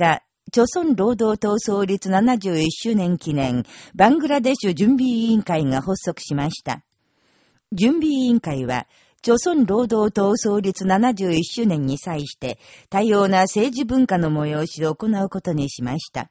日、朝鮮労働党創立71周年記念、バングラデシュ準備委員会が発足しました。準備委員会は、朝鮮労働党創立71周年に際して、多様な政治文化の催しを行うことにしました。